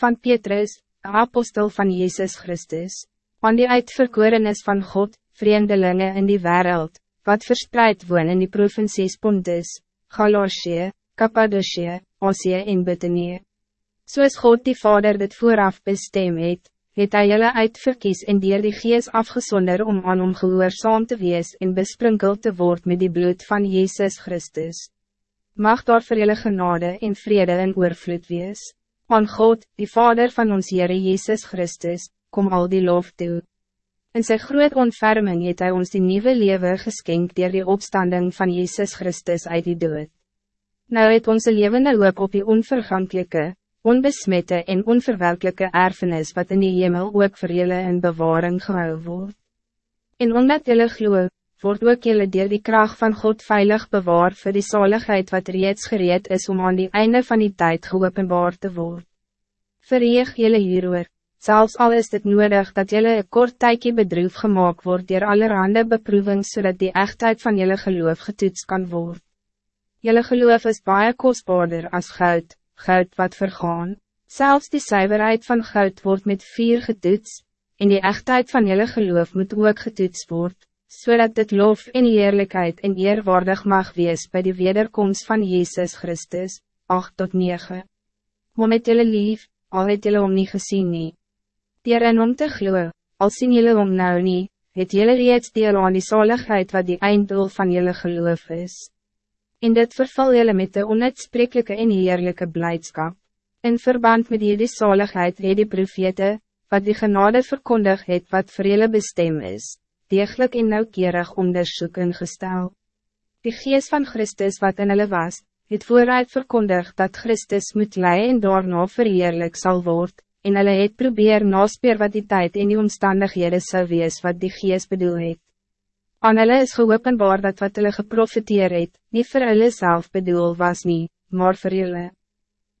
van Petrus, apostel van Jezus Christus, aan die uitverkorenis van God, vreemdelingen in die wereld, wat verspreid woon in die provincies Pontus, Galatië, Cappadocia, Asie en Bithynië. Soos God die Vader dit vooraf bestem het, het hy julle uitverkies en dier die gees afgesonder om aan hom gehoorzaam te wees en besprinkeld te word met die bloed van Jezus Christus. Mag daar vir julle genade en vrede en oorvloed wees. Aan God, die Vader van ons Heere Jezus Christus, kom al die lof toe. In zijn groot ontferming het hij ons die nieuwe leven geskenkt door die opstanding van Jezus Christus uit die dood. Nou het onze levende hoop op die onvergankelijke, onbesmette en onverwelkelijke erfenis wat in die hemel ook voor jullie in bewaring gehou word. En omdat jullie gloeien, wordt ook jullie dier die kracht van God veilig bewaard voor die zaligheid wat reeds gereed is om aan die einde van die tijd geopenbaar te worden. Verreeg jullie hieroor, zelfs al is het nodig dat jullie een kort tijdje bedroef gemaakt wordt door allerhande beproeving zodat die echtheid van jullie geloof getoetst kan worden. Jullie geloof is baie kostbaarder als goud, goud wat vergaan. Zelfs die zuiverheid van goud wordt met vier getoetst, en die echtheid van jullie geloof moet ook getoetst worden zodat so dit lof en eerlijkheid en eerwaardig mag wees bij de wederkomst van Jezus Christus, 8 tot 9. Maar met jullie lief, al het jullie om niet gezien nie. Dier en om te glo, al sien jullie om nou nie, het jullie reeds deel aan die zaligheid wat die einddoel van jullie geloof is. In dit verval jullie met de onuitsprekelijke en heerlijke blijdschap. In verband met die zaligheid het die profete, wat die genade verkondig het wat voor jullie bestem is, degelijk en nauwkeurig onderzoek ingestel. Die geest van Christus wat in hulle was, het vooruit verkondig dat Christus moet lijden en daarna verheerlijk zal worden, en hulle het probeer naspeer wat die tijd en die omstandighede sou wees wat die geest bedoel het. Aan hulle is geopenbaar dat wat hulle geprofiteer het, nie vir hulle self bedoel was nie, maar vir julle.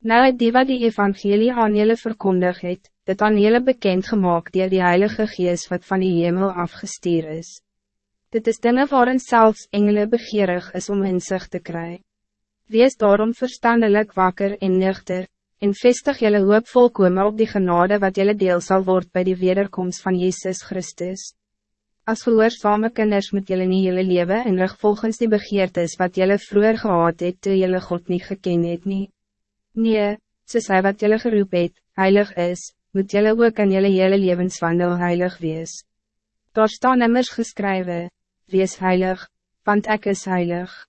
Nou het die wat die evangelie aan julle verkondig het, dit aan jullie bekend gemaakt door die Heilige Geest wat van die hemel afgestuur is. Dit is dingen waarin zelfs engelen begeerig is om inzicht te krijgen. Wees daarom verstandelijk wakker en nuchter, en vestig jullie hoop volkomen op die genade wat jullie deel zal worden bij die wederkomst van Jezus Christus. Als gehoorzame kinders moet jullie niet jullie leven en rug volgens die begeertes wat jullie vroeger gehad het toe jullie God niet gekend het nie. Nee, ze zei wat jullie geroep het, heilig is, moet jullie ook in jullie hele levenswandel heilig wees. Daar staan immers geskrywe, wees heilig, want ik is heilig.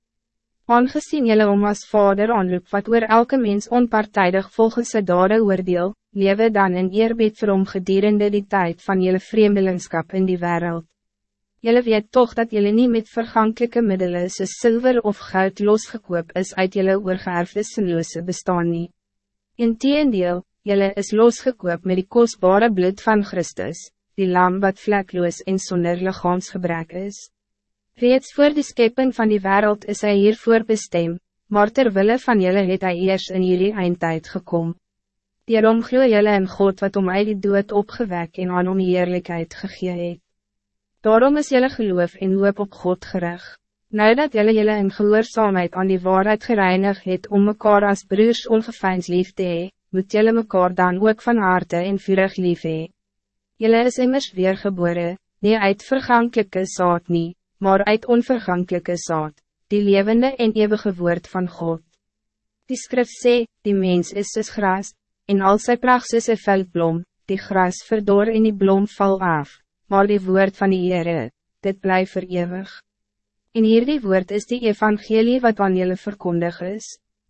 Aangezien jullie om als vader aanroep wat oor elke mens onpartijdig volgens sy dade oordeel, lewe dan in eerbied vir hom gedurende die tijd van jullie vreemdelingskap in die wereld. Jullie weet toch dat jullie niet met vergankelijke middelen soos zilver of goud losgekoop is uit jullie oorgeerfde sinloose bestaan nie. In teendeel, Jelle is losgekoop met die kostbare bloed van Christus, die lam wat vlekloos en zonder lichaamsgebrek is. Reeds voor de schepping van die wereld is hij hiervoor bestem, maar terwille van jullie het hij eerst in jullie eindtijd gekom. Daarom glo jelle in God wat om hy die dood opgewek en aan om eerlijkheid gegee het. Daarom is jelle geloof en hoop op God gerig. Nou dat jelle jelle in gehoorzaamheid aan die waarheid gereinig het om mekaar als broers ongefijns lief te hee, moet jullie mekaar dan ook van harte en vurig lief hee. Jylle is immers weergebore, nie uit vergankelijke zaad nie, maar uit onvergankelijke zaad, die levende en eeuwige woord van God. Die skrif sê, die mens is soos gras, en al sy pracht is een veldblom, die gras verdor en die blom val af, maar die woord van die Heere, dit blijft voor eeuwig. En hier die woord is die evangelie wat aan jullie verkondig is.